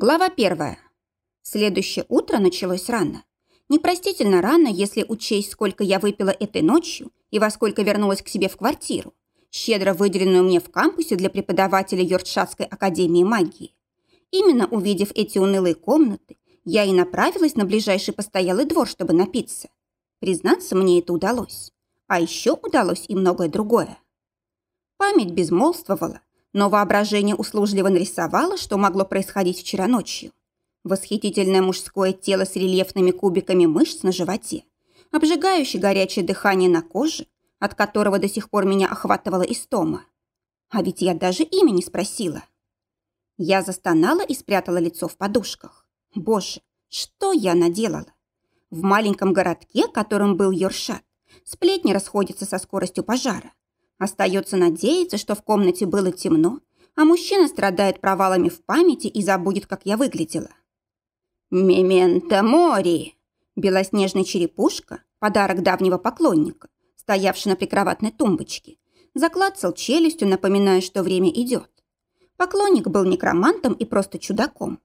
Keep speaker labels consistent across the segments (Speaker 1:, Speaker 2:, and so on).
Speaker 1: Глава первая. Следующее утро началось рано. Непростительно рано, если учесть, сколько я выпила этой ночью и во сколько вернулась к себе в квартиру, щедро выделенную мне в кампусе для преподавателя Йоркшатской академии магии. Именно увидев эти унылые комнаты, я и направилась на ближайший постоялый двор, чтобы напиться. Признаться, мне это удалось. А еще удалось и многое другое. Память безмолвствовала, но воображение услужливо нарисовало, что могло происходить вчера ночью. Восхитительное мужское тело с рельефными кубиками мышц на животе, обжигающее горячее дыхание на коже, от которого до сих пор меня охватывала истома. А ведь я даже имя не спросила. Я застонала и спрятала лицо в подушках. Боже, что я наделала? В маленьком городке, которым был Йоршат, сплетни расходятся со скоростью пожара. Остается надеяться, что в комнате было темно, а мужчина страдает провалами в памяти и забудет, как я выглядела. «Мементо мори!» Белоснежная черепушка, подарок давнего поклонника, стоявший на прикроватной тумбочке, заклацал челюстью, напоминая, что время идет. Поклонник был некромантом и просто чудаком.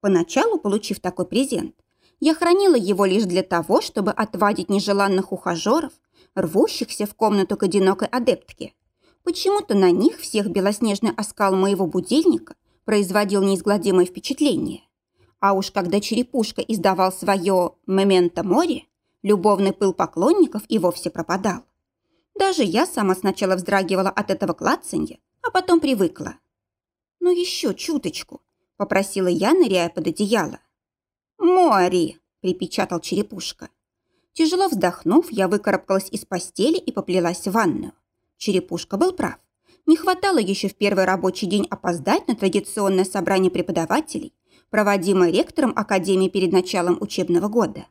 Speaker 1: Поначалу, получив такой презент, я хранила его лишь для того, чтобы отвадить нежеланных ухажеров рвущихся в комнату к одинокой адептке. Почему-то на них всех белоснежный оскал моего будильника производил неизгладимое впечатление. А уж когда черепушка издавал свое «мементо море», любовный пыл поклонников и вовсе пропадал. Даже я сама сначала вздрагивала от этого клацанья, а потом привыкла. «Ну еще чуточку», — попросила я, ныряя под одеяло. «Мори!» — припечатал черепушка. Тяжело вздохнув, я выкарабкалась из постели и поплелась в ванную. Черепушка был прав. Не хватало еще в первый рабочий день опоздать на традиционное собрание преподавателей, проводимое ректором Академии перед началом учебного года.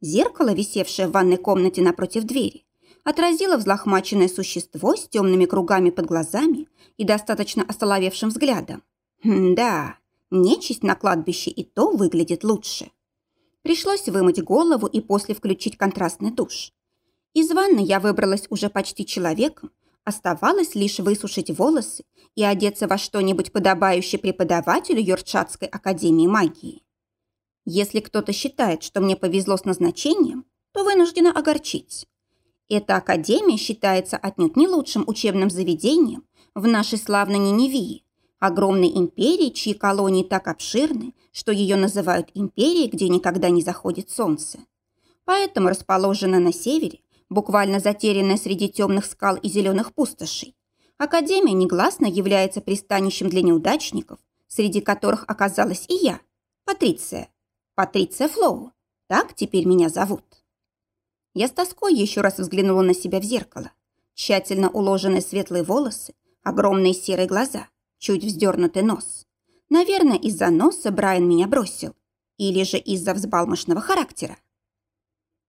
Speaker 1: Зеркало, висевшее в ванной комнате напротив двери, отразило взлохмаченное существо с темными кругами под глазами и достаточно остоловевшим взглядом. М да, нечисть на кладбище и то выглядит лучше. Пришлось вымыть голову и после включить контрастный душ. Из ванны я выбралась уже почти человеком, оставалось лишь высушить волосы и одеться во что-нибудь подобающее преподавателю Йоркшатской академии магии. Если кто-то считает, что мне повезло с назначением, то вынуждена огорчить. Эта академия считается отнюдь не лучшим учебным заведением в нашей славной Ниневии, огромной империи, чьи колонии так обширны, что ее называют империей, где никогда не заходит солнце. Поэтому расположена на севере, буквально затерянная среди темных скал и зеленых пустошей, Академия негласно является пристанищем для неудачников, среди которых оказалась и я, Патриция. Патриция Флоу. Так теперь меня зовут. Я с тоской еще раз взглянула на себя в зеркало. Тщательно уложенные светлые волосы, огромные серые глаза, чуть вздернутый нос. Наверное, из-за носа Брайан меня бросил. Или же из-за взбалмошного характера.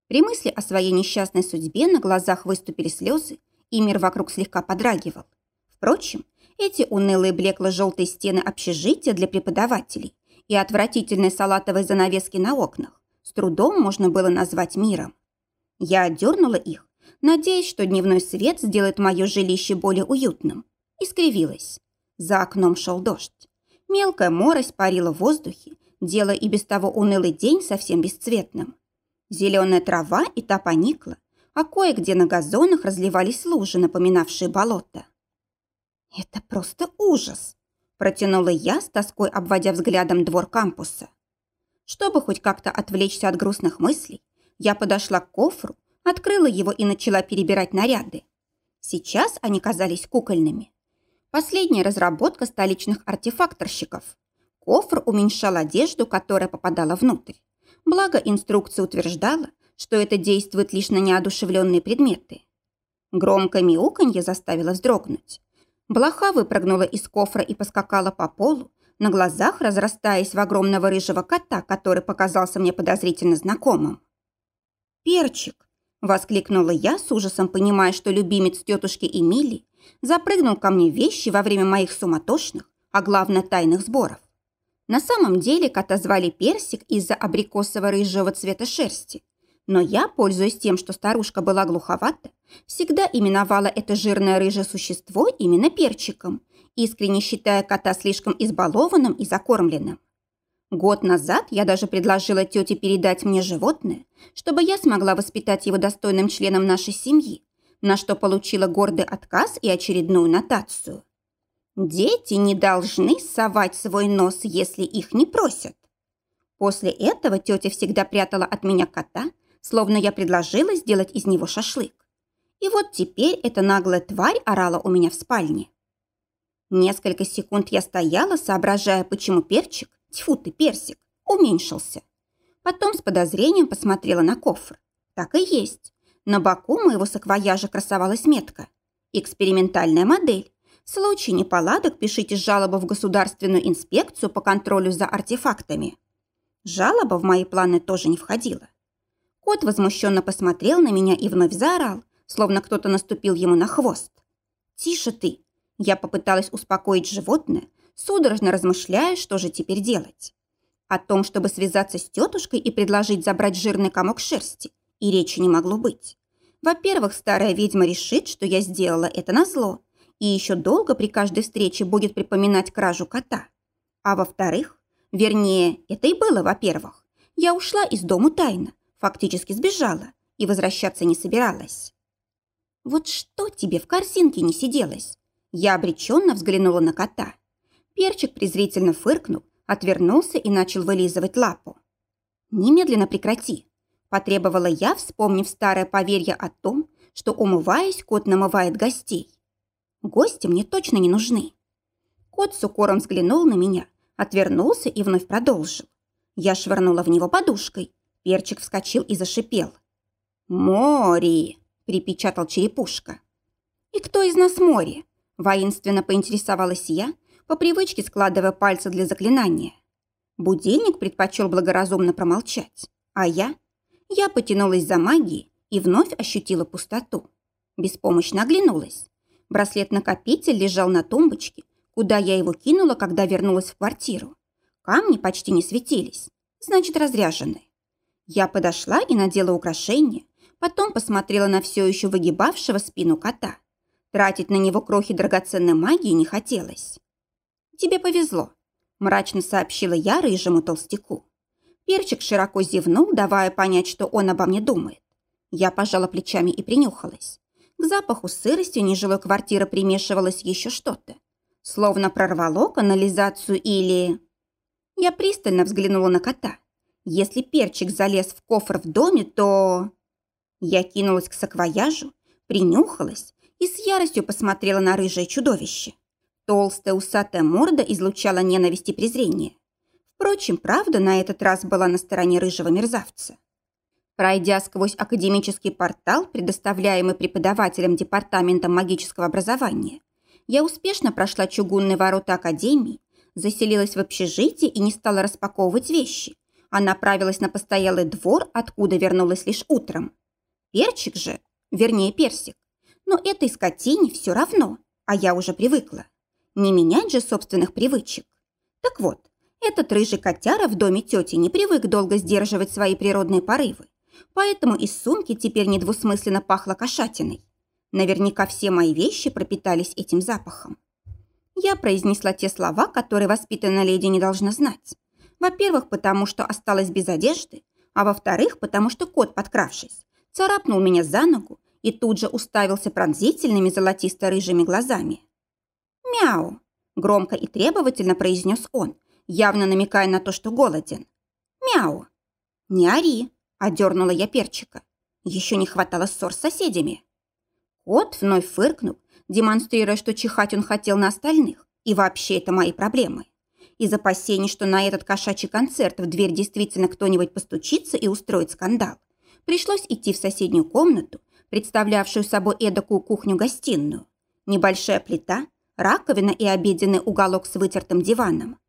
Speaker 1: При мысли о своей несчастной судьбе на глазах выступили слезы, и мир вокруг слегка подрагивал. Впрочем, эти унылые блекло-желтые стены общежития для преподавателей и отвратительные салатовые занавески на окнах с трудом можно было назвать миром. Я отдернула их, надеясь, что дневной свет сделает мое жилище более уютным, и скривилась. За окном шел дождь. Мелкая морось парила в воздухе, делая и без того унылый день совсем бесцветным. Зеленая трава и та поникла, а кое-где на газонах разливались лужи, напоминавшие болото. «Это просто ужас!» – протянула я с тоской, обводя взглядом двор кампуса. Чтобы хоть как-то отвлечься от грустных мыслей, я подошла к кофру, открыла его и начала перебирать наряды. Сейчас они казались кукольными. Последняя разработка столичных артефакторщиков. Кофр уменьшал одежду, которая попадала внутрь. Благо, инструкция утверждала, что это действует лишь на неодушевленные предметы. Громкое мяуканье заставило вздрогнуть. Блоха выпрыгнула из кофра и поскакала по полу, на глазах разрастаясь в огромного рыжего кота, который показался мне подозрительно знакомым. «Перчик!» – воскликнула я с ужасом, понимая, что любимец тетушки Эмили запрыгнул ко мне вещи во время моих суматошных, а главное тайных сборов. На самом деле кота звали Персик из-за абрикосово-рыжего цвета шерсти. Но я, пользуясь тем, что старушка была глуховата, всегда именовала это жирное рыжее существо именно перчиком, искренне считая кота слишком избалованным и закормленным. Год назад я даже предложила тете передать мне животное, чтобы я смогла воспитать его достойным членом нашей семьи, на что получила гордый отказ и очередную нотацию. Дети не должны совать свой нос, если их не просят. После этого тетя всегда прятала от меня кота, словно я предложила сделать из него шашлык. И вот теперь эта наглая тварь орала у меня в спальне. Несколько секунд я стояла, соображая, почему перчик, тьфу ты, персик, уменьшился. Потом с подозрением посмотрела на кофр. Так и есть. На боку моего саквояжа красовалась метка. Экспериментальная модель. В случае неполадок пишите жалобу в Государственную инспекцию по контролю за артефактами. Жалоба в мои планы тоже не входила. Кот возмущенно посмотрел на меня и вновь заорал, словно кто-то наступил ему на хвост. «Тише ты! Я попыталась успокоить животное, судорожно размышляя, что же теперь делать. О том, чтобы связаться с тетушкой и предложить забрать жирный комок шерсти, и речи не могло быть. Во-первых, старая ведьма решит, что я сделала это назло, и еще долго при каждой встрече будет припоминать кражу кота. А во-вторых, вернее, это и было во-первых, я ушла из дому тайно, фактически сбежала и возвращаться не собиралась. Вот что тебе в корзинке не сиделось? Я обреченно взглянула на кота. Перчик презрительно фыркнул, отвернулся и начал вылизывать лапу. «Немедленно прекрати!» – потребовала я, вспомнив старое поверье о том, что, умываясь, кот намывает гостей. Гости мне точно не нужны. Кот с укором взглянул на меня, отвернулся и вновь продолжил. Я швырнула в него подушкой. Перчик вскочил и зашипел. «Мори!» – припечатал черепушка. «И кто из нас Мори?» Воинственно поинтересовалась я, по привычке складывая пальцы для заклинания. Будильник предпочел благоразумно промолчать. А я? Я потянулась за магией и вновь ощутила пустоту. Беспомощно оглянулась. Браслет-накопитель лежал на тумбочке, куда я его кинула, когда вернулась в квартиру. Камни почти не светились, значит, разряжены. Я подошла и надела украшение, потом посмотрела на все еще выгибавшего спину кота. Тратить на него крохи драгоценной магии не хотелось. «Тебе повезло», – мрачно сообщила я рыжему толстяку. Перчик широко зевнул, давая понять, что он обо мне думает. Я пожала плечами и принюхалась. К запаху сырости нежилой квартиры примешивалось еще что-то. Словно прорвало канализацию или... Я пристально взглянула на кота. Если перчик залез в кофр в доме, то... Я кинулась к саквояжу, принюхалась и с яростью посмотрела на рыжее чудовище. Толстая усатая морда излучала ненависть и презрение. Впрочем, правда на этот раз была на стороне рыжего мерзавца. Пройдя сквозь академический портал, предоставляемый преподавателем Департамента магического образования, я успешно прошла чугунные ворота Академии, заселилась в общежитие и не стала распаковывать вещи, а направилась на постоялый двор, откуда вернулась лишь утром. Перчик же, вернее персик, но этой скотине все равно, а я уже привыкла. Не менять же собственных привычек. Так вот, этот рыжий котяра в доме тети не привык долго сдерживать свои природные порывы, поэтому из сумки теперь недвусмысленно пахло кошатиной. Наверняка все мои вещи пропитались этим запахом. Я произнесла те слова, которые воспитанная леди не должна знать. Во-первых, потому что осталась без одежды, а во-вторых, потому что кот, подкравшись, царапнул меня за ногу и тут же уставился пронзительными золотисто-рыжими глазами. «Мяу!» – громко и требовательно произнес он, явно намекая на то, что голоден. «Мяу!» «Не ори!» – одернула я перчика. Еще не хватало ссор с соседями. Кот вновь фыркнул, демонстрируя, что чихать он хотел на остальных, и вообще это мои проблемы. Из опасений, что на этот кошачий концерт в дверь действительно кто-нибудь постучится и устроит скандал, пришлось идти в соседнюю комнату представлявшую собой эдакую кухню-гостиную. Небольшая плита, раковина и обеденный уголок с вытертым диваном.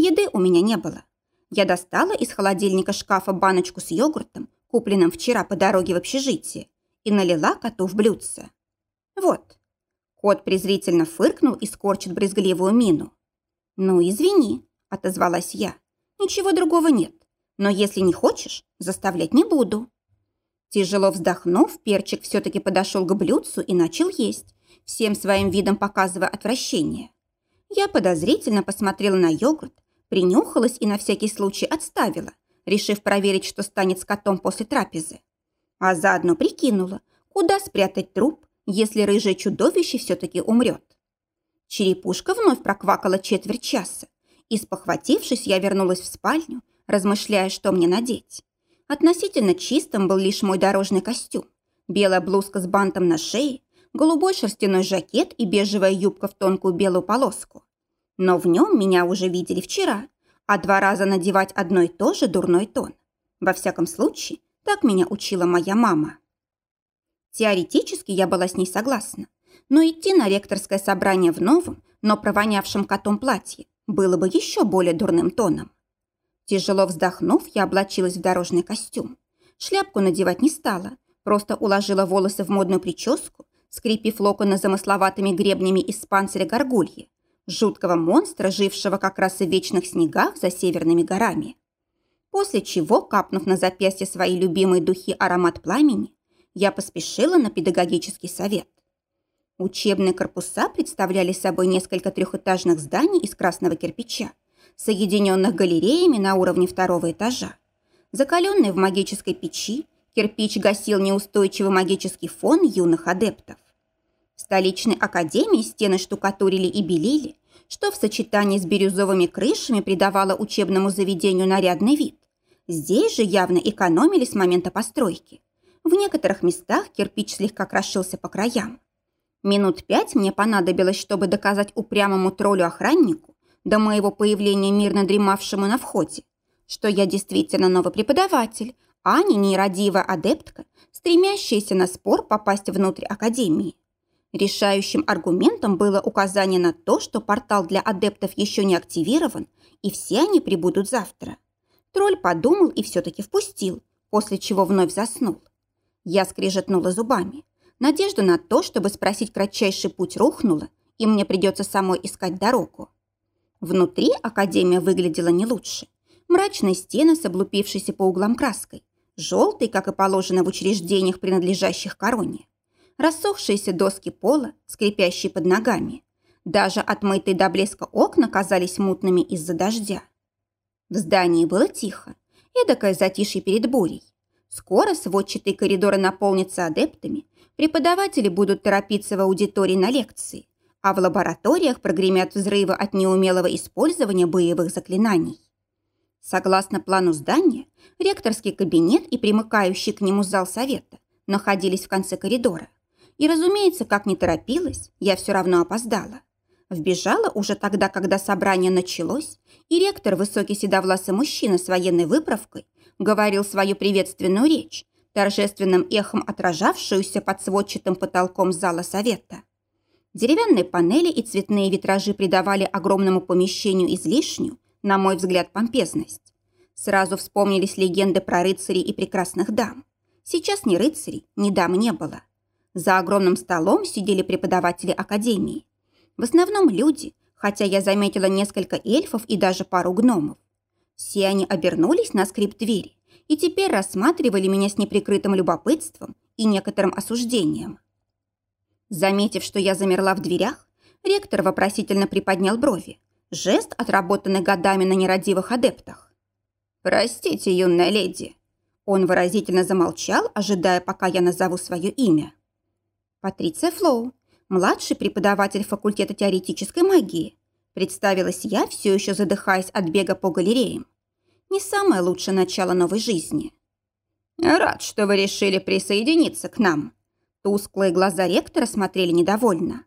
Speaker 1: Еды у меня не было. Я достала из холодильника шкафа баночку с йогуртом, купленным вчера по дороге в общежитие, и налила коту в блюдце. Вот. Кот презрительно фыркнул и скорчит брезгливую мину. «Ну, извини», – отозвалась я. «Ничего другого нет. Но если не хочешь, заставлять не буду». Тяжело вздохнув, перчик все-таки подошел к блюдцу и начал есть, всем своим видом показывая отвращение. Я подозрительно посмотрела на йогурт, Принюхалась и на всякий случай отставила, решив проверить, что станет с котом после трапезы. А заодно прикинула, куда спрятать труп, если рыжее чудовище все-таки умрет. Черепушка вновь проквакала четверть часа, и, спохватившись, я вернулась в спальню, размышляя, что мне надеть. Относительно чистым был лишь мой дорожный костюм, белая блузка с бантом на шее, голубой шерстяной жакет и бежевая юбка в тонкую белую полоску. Но в нем меня уже видели вчера, а два раза надевать одно и то же дурной тон. Во всяком случае, так меня учила моя мама. Теоретически я была с ней согласна, но идти на ректорское собрание в новом, но провонявшем котом платье было бы еще более дурным тоном. Тяжело вздохнув, я облачилась в дорожный костюм. Шляпку надевать не стала, просто уложила волосы в модную прическу, скрепив локоны замысловатыми гребнями из панциря горгульи, жуткого монстра, жившего как раз и в вечных снегах за северными горами. После чего, капнув на запястье свои любимые духи аромат пламени, я поспешила на педагогический совет. Учебные корпуса представляли собой несколько трехэтажных зданий из красного кирпича, соединенных галереями на уровне второго этажа. Закаленный в магической печи, кирпич гасил неустойчивый магический фон юных адептов. В столичной академии стены штукатурили и белили, что в сочетании с бирюзовыми крышами придавало учебному заведению нарядный вид. Здесь же явно экономили с момента постройки. В некоторых местах кирпич слегка крошился по краям. Минут пять мне понадобилось, чтобы доказать упрямому троллю-охраннику, до моего появления мирно дремавшему на входе, что я действительно новый преподаватель, а не нерадивая адептка, стремящаяся на спор попасть внутрь академии. Решающим аргументом было указание на то, что портал для адептов еще не активирован, и все они прибудут завтра. Тролль подумал и все-таки впустил, после чего вновь заснул. Я скрежетнула зубами. Надежда на то, чтобы спросить кратчайший путь, рухнула, и мне придется самой искать дорогу. Внутри академия выглядела не лучше. Мрачные стены с облупившейся по углам краской, желтые, как и положено в учреждениях, принадлежащих короне. Рассохшиеся доски пола, скрипящие под ногами. Даже отмытые до блеска окна казались мутными из-за дождя. В здании было тихо, эдакое затишье перед бурей. Скоро сводчатые коридоры наполнятся адептами, преподаватели будут торопиться в аудитории на лекции, а в лабораториях прогремят взрывы от неумелого использования боевых заклинаний. Согласно плану здания, ректорский кабинет и примыкающий к нему зал совета находились в конце коридора. И, разумеется, как не торопилась, я все равно опоздала. Вбежала уже тогда, когда собрание началось, и ректор, высокий седовласый мужчина с военной выправкой, говорил свою приветственную речь, торжественным эхом отражавшуюся под сводчатым потолком зала совета. Деревянные панели и цветные витражи придавали огромному помещению излишнюю, на мой взгляд, помпезность. Сразу вспомнились легенды про рыцарей и прекрасных дам. Сейчас ни рыцарей, ни дам не было. За огромным столом сидели преподаватели академии. В основном люди, хотя я заметила несколько эльфов и даже пару гномов. Все они обернулись на скрип двери и теперь рассматривали меня с неприкрытым любопытством и некоторым осуждением. Заметив, что я замерла в дверях, ректор вопросительно приподнял брови. Жест, отработанный годами на нерадивых адептах. «Простите, юная леди». Он выразительно замолчал, ожидая, пока я назову свое имя. «Патриция Флоу, младший преподаватель факультета теоретической магии», представилась я, все еще задыхаясь от бега по галереям. Не самое лучшее начало новой жизни. «Рад, что вы решили присоединиться к нам», Тусклые глаза ректора смотрели недовольно.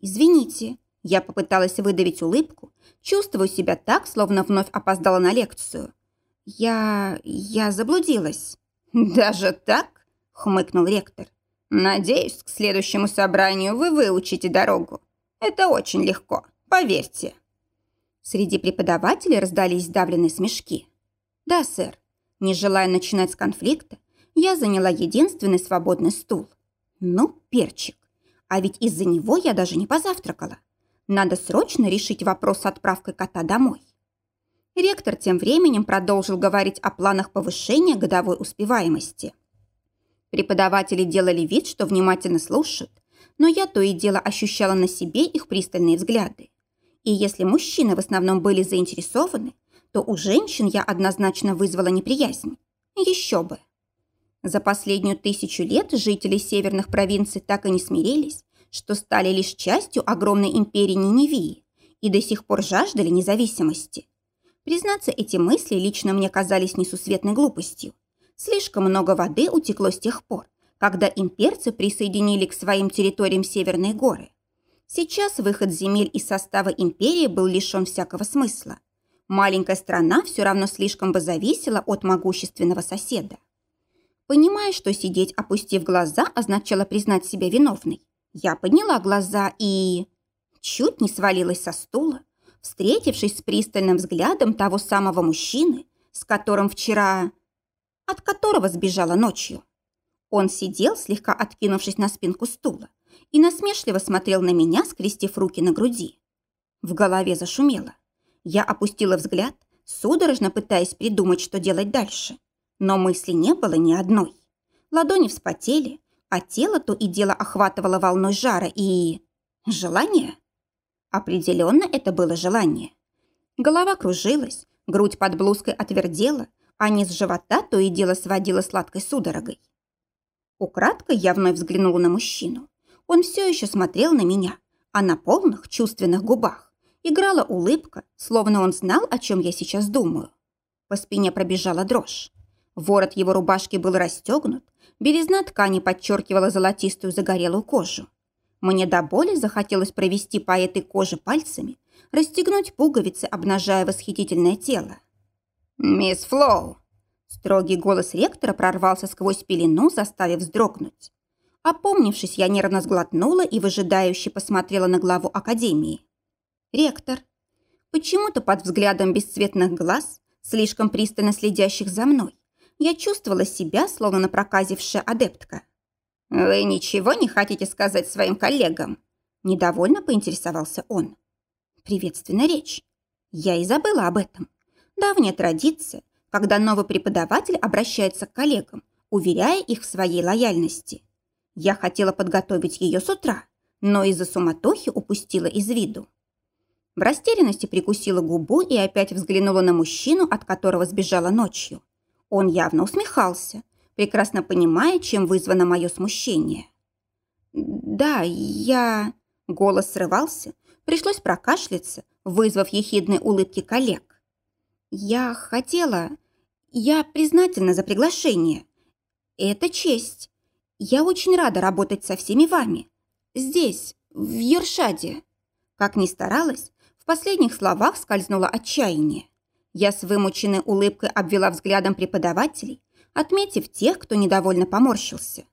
Speaker 1: «Извините», я попыталась выдавить улыбку, чувствую себя так, словно вновь опоздала на лекцию. «Я... я заблудилась». «Даже так?» — хмыкнул ректор. «Надеюсь, к следующему собранию вы выучите дорогу. Это очень легко, поверьте». Среди преподавателей раздались сдавленные смешки. «Да, сэр. Не желая начинать с конфликта, я заняла единственный свободный стул. Ну, перчик. А ведь из-за него я даже не позавтракала. Надо срочно решить вопрос с отправкой кота домой. Ректор тем временем продолжил говорить о планах повышения годовой успеваемости. Преподаватели делали вид, что внимательно слушают, но я то и дело ощущала на себе их пристальные взгляды. И если мужчины в основном были заинтересованы, то у женщин я однозначно вызвала неприязнь. Еще бы. За последнюю тысячу лет жители северных провинций так и не смирились, что стали лишь частью огромной империи Ниневии и до сих пор жаждали независимости. Признаться, эти мысли лично мне казались несусветной глупостью. Слишком много воды утекло с тех пор, когда имперцы присоединили к своим территориям Северные горы. Сейчас выход земель из состава империи был лишен всякого смысла. Маленькая страна все равно слишком бы зависела от могущественного соседа. Понимая, что сидеть, опустив глаза, означало признать себя виновной, я подняла глаза и... чуть не свалилась со стула, встретившись с пристальным взглядом того самого мужчины, с которым вчера... от которого сбежала ночью. Он сидел, слегка откинувшись на спинку стула, и насмешливо смотрел на меня, скрестив руки на груди. В голове зашумело. Я опустила взгляд, судорожно пытаясь придумать, что делать дальше. Но мысли не было ни одной. Ладони вспотели, а тело то и дело охватывало волной жара и... Желание? Определенно это было желание. Голова кружилась, грудь под блузкой отвердела, а низ живота то и дело сводила сладкой судорогой. Украдкой я вновь взглянула на мужчину. Он все еще смотрел на меня, а на полных чувственных губах играла улыбка, словно он знал, о чем я сейчас думаю. По спине пробежала дрожь. Ворот его рубашки был расстегнут, белизна ткани подчеркивала золотистую загорелую кожу. Мне до боли захотелось провести по этой коже пальцами, расстегнуть пуговицы, обнажая восхитительное тело. «Мисс Флоу!» Строгий голос ректора прорвался сквозь пелену, заставив вздрогнуть. Опомнившись, я нервно сглотнула и выжидающе посмотрела на главу академии. «Ректор». Почему-то под взглядом бесцветных глаз, слишком пристально следящих за мной, я чувствовала себя, словно напроказившая адептка. «Вы ничего не хотите сказать своим коллегам?» Недовольно поинтересовался он. Приветственная речь. Я и забыла об этом. Давняя традиция, когда новый преподаватель обращается к коллегам, уверяя их в своей лояльности. Я хотела подготовить ее с утра, но из-за суматохи упустила из виду. В растерянности прикусила губу и опять взглянула на мужчину, от которого сбежала ночью. Он явно усмехался, прекрасно понимая, чем вызвано мое смущение. «Да, я...» Голос срывался, пришлось прокашляться, вызвав ехидные улыбки коллег. «Я хотела... Я признательна за приглашение. Это честь. Я очень рада работать со всеми вами. Здесь, в Ершаде». Как ни старалась, в последних словах скользнуло отчаяние. Я с вымученной улыбкой обвела взглядом преподавателей, отметив тех, кто недовольно поморщился.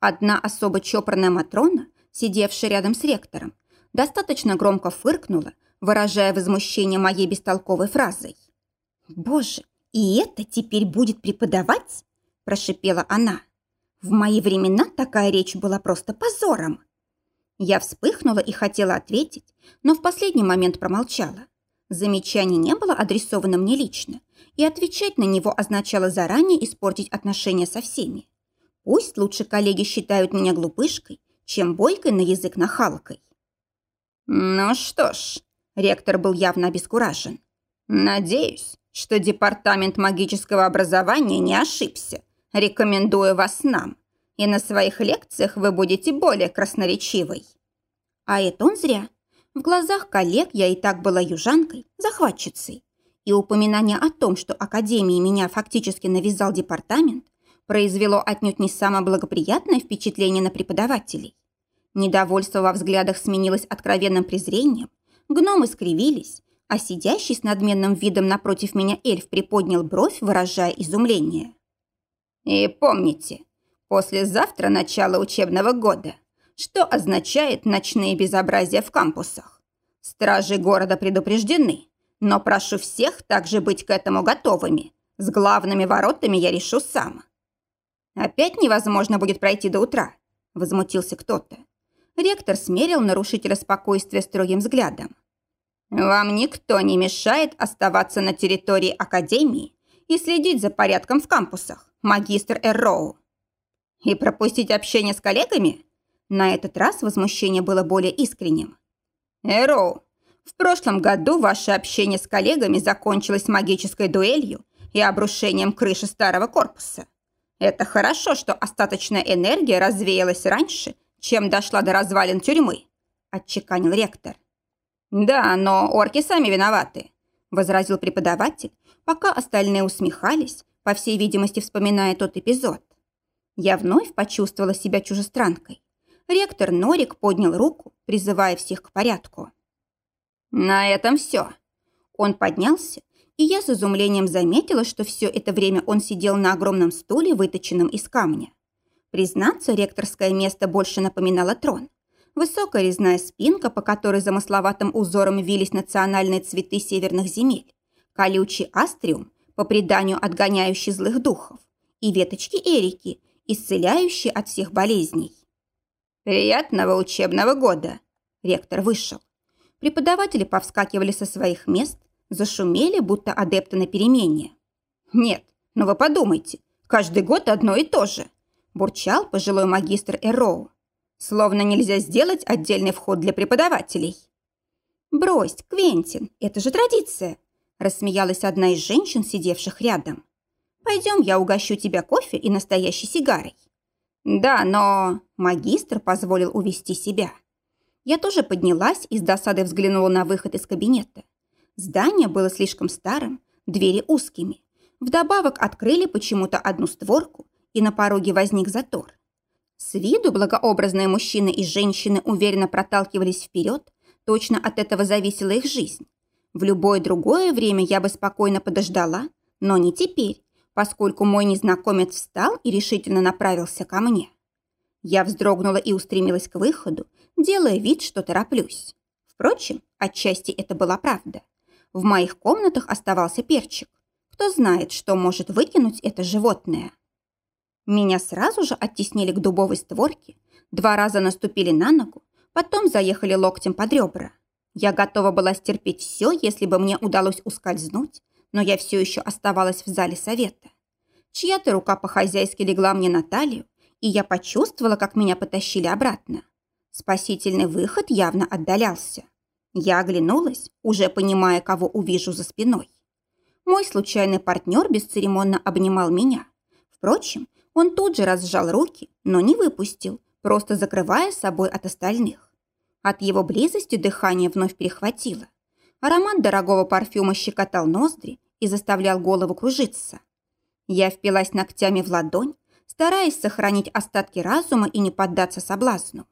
Speaker 1: Одна особо чопорная Матрона, сидевшая рядом с ректором, достаточно громко фыркнула, выражая возмущение моей бестолковой фразой. «Боже, и это теперь будет преподавать?» – прошипела она. «В мои времена такая речь была просто позором». Я вспыхнула и хотела ответить, но в последний момент промолчала. Замечание не было адресовано мне лично, и отвечать на него означало заранее испортить отношения со всеми. Пусть лучше коллеги считают меня глупышкой, чем бойкой на язык нахалкой. Ну что ж, ректор был явно обескуражен. Надеюсь, что департамент магического образования не ошибся, рекомендуя вас нам, и на своих лекциях вы будете более красноречивой. А это он зря. В глазах коллег я и так была южанкой, захватчицей. И упоминание о том, что Академии меня фактически навязал департамент, произвело отнюдь не самое благоприятное впечатление на преподавателей. Недовольство во взглядах сменилось откровенным презрением, гномы скривились, а сидящий с надменным видом напротив меня эльф приподнял бровь, выражая изумление. «И помните, послезавтра начало учебного года что означает ночные безобразия в кампусах. Стражи города предупреждены, но прошу всех также быть к этому готовыми. С главными воротами я решу сам. Опять невозможно будет пройти до утра, возмутился кто-то. Ректор смерил нарушителя спокойствия строгим взглядом. Вам никто не мешает оставаться на территории Академии и следить за порядком в кампусах, магистр Эрроу. И пропустить общение с коллегами? На этот раз возмущение было более искренним. «Эроу, В прошлом году ваше общение с коллегами закончилось магической дуэлью и обрушением крыши старого корпуса. Это хорошо, что остаточная энергия развеялась раньше, чем дошла до развалин тюрьмы», – отчеканил ректор. «Да, но орки сами виноваты», – возразил преподаватель, пока остальные усмехались, по всей видимости, вспоминая тот эпизод. Я вновь почувствовала себя чужестранкой. Ректор Норик поднял руку, призывая всех к порядку. «На этом все». Он поднялся, и я с изумлением заметила, что все это время он сидел на огромном стуле, выточенном из камня. Признаться, ректорское место больше напоминало трон. Высокая резная спинка, по которой замысловатым узором вились национальные цветы северных земель, колючий астриум, по преданию отгоняющий злых духов, и веточки эрики, исцеляющие от всех болезней. «Приятного учебного года!» Ректор вышел. Преподаватели повскакивали со своих мест, зашумели, будто адепты на перемене. «Нет, ну вы подумайте, каждый год одно и то же», бурчал пожилой магистр Эроу. Словно нельзя сделать отдельный вход для преподавателей. «Брось, Квентин, это же традиция!» рассмеялась одна из женщин, сидевших рядом. «Пойдем, я угощу тебя кофе и настоящей сигарой». «Да, но...» Магистр позволил увести себя. Я тоже поднялась и с досадой взглянула на выход из кабинета. Здание было слишком старым, двери узкими. Вдобавок открыли почему-то одну створку, и на пороге возник затор. С виду благообразные мужчины и женщины уверенно проталкивались вперед, точно от этого зависела их жизнь. В любое другое время я бы спокойно подождала, но не теперь, поскольку мой незнакомец встал и решительно направился ко мне. Я вздрогнула и устремилась к выходу, делая вид, что тороплюсь. Впрочем, отчасти это была правда. В моих комнатах оставался перчик. Кто знает, что может выкинуть это животное. Меня сразу же оттеснили к дубовой створке, два раза наступили на ногу, потом заехали локтем под ребра. Я готова была стерпеть все, если бы мне удалось ускользнуть, но я все еще оставалась в зале совета. Чья-то рука по-хозяйски легла мне на талию, и я почувствовала, как меня потащили обратно. Спасительный выход явно отдалялся. Я оглянулась, уже понимая, кого увижу за спиной. Мой случайный партнер бесцеремонно обнимал меня. Впрочем, он тут же разжал руки, но не выпустил, просто закрывая собой от остальных. От его близости дыхание вновь перехватило. Аромат дорогого парфюма щекотал ноздри и заставлял голову кружиться. Я впилась ногтями в ладонь, стараясь сохранить остатки разума и не поддаться соблазну.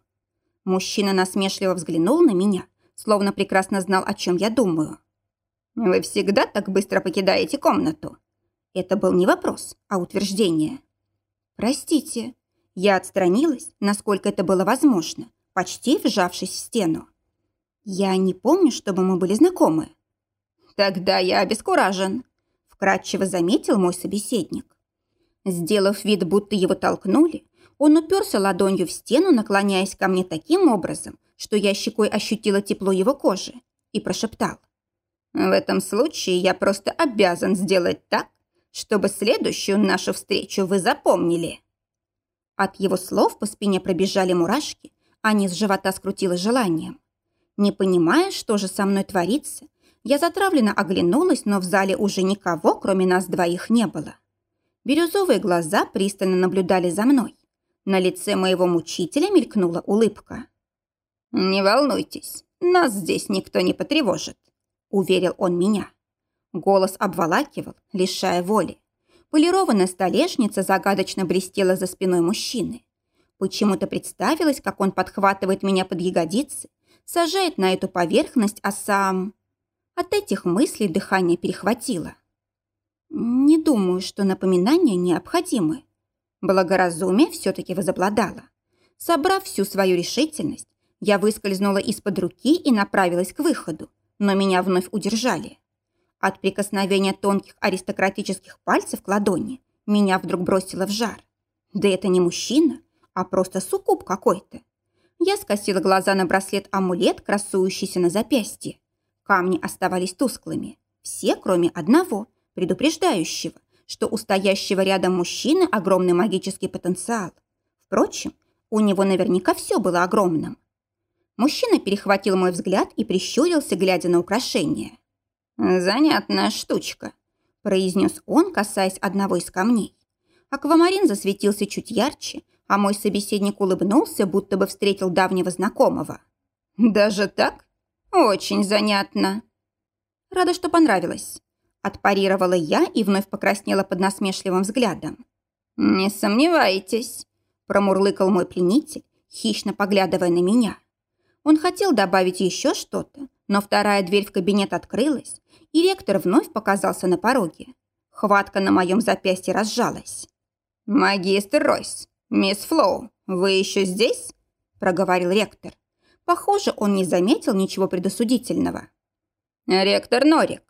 Speaker 1: Мужчина насмешливо взглянул на меня, словно прекрасно знал, о чем я думаю. «Вы всегда так быстро покидаете комнату?» Это был не вопрос, а утверждение. «Простите». Я отстранилась, насколько это было возможно, почти вжавшись в стену. «Я не помню, чтобы мы были знакомы». «Тогда я обескуражен», – вкратчиво заметил мой собеседник. Сделав вид, будто его толкнули, он уперся ладонью в стену, наклоняясь ко мне таким образом, что я щекой ощутила тепло его кожи, и прошептал. «В этом случае я просто обязан сделать так, чтобы следующую нашу встречу вы запомнили». От его слов по спине пробежали мурашки, а низ живота скрутило желанием. Не понимая, что же со мной творится, я затравленно оглянулась, но в зале уже никого, кроме нас двоих, не было. Бирюзовые глаза пристально наблюдали за мной. На лице моего мучителя мелькнула улыбка. «Не волнуйтесь, нас здесь никто не потревожит», — уверил он меня. Голос обволакивал, лишая воли. Полированная столешница загадочно блестела за спиной мужчины. Почему-то представилось, как он подхватывает меня под ягодицы, сажает на эту поверхность, а сам... От этих мыслей дыхание перехватило. Не думаю, что напоминания необходимы. Благоразумие все-таки возобладало. Собрав всю свою решительность, я выскользнула из-под руки и направилась к выходу, но меня вновь удержали. От прикосновения тонких аристократических пальцев к ладони меня вдруг бросило в жар. Да это не мужчина, а просто суккуб какой-то. Я скосила глаза на браслет-амулет, красующийся на запястье. Камни оставались тусклыми. Все, кроме одного, предупреждающего, что у стоящего рядом мужчины огромный магический потенциал. Впрочем, у него наверняка все было огромным. Мужчина перехватил мой взгляд и прищурился, глядя на украшение. «Занятная штучка», – произнес он, касаясь одного из камней. Аквамарин засветился чуть ярче, а мой собеседник улыбнулся, будто бы встретил давнего знакомого. «Даже так? Очень занятно». «Рада, что понравилось», – отпарировала я и вновь покраснела под насмешливым взглядом. «Не сомневайтесь», – промурлыкал мой пленитель, хищно поглядывая на меня. Он хотел добавить еще что-то, но вторая дверь в кабинет открылась, и ректор вновь показался на пороге. Хватка на моем запястье разжалась. «Магистр Ройс, мисс Флоу, вы еще здесь?» – проговорил ректор. Похоже, он не заметил ничего предосудительного. «Ректор Норик».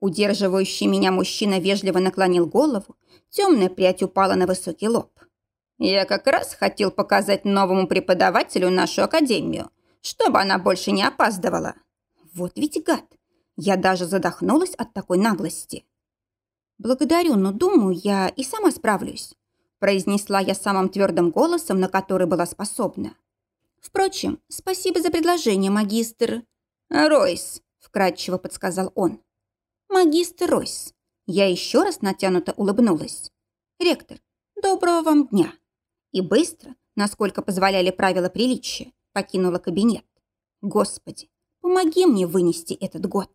Speaker 1: Удерживающий меня мужчина вежливо наклонил голову, темная прядь упала на высокий лоб. «Я как раз хотел показать новому преподавателю нашу академию, чтобы она больше не опаздывала. Вот ведь гад. Я даже задохнулась от такой наглости. «Благодарю, но думаю, я и сама справлюсь», произнесла я самым твердым голосом, на который была способна. «Впрочем, спасибо за предложение, магистр». «Ройс», — вкратчиво подсказал он. «Магистр Ройс». Я еще раз натянуто улыбнулась. «Ректор, доброго вам дня». И быстро, насколько позволяли правила приличия, покинула кабинет. Господи, помоги мне вынести этот год.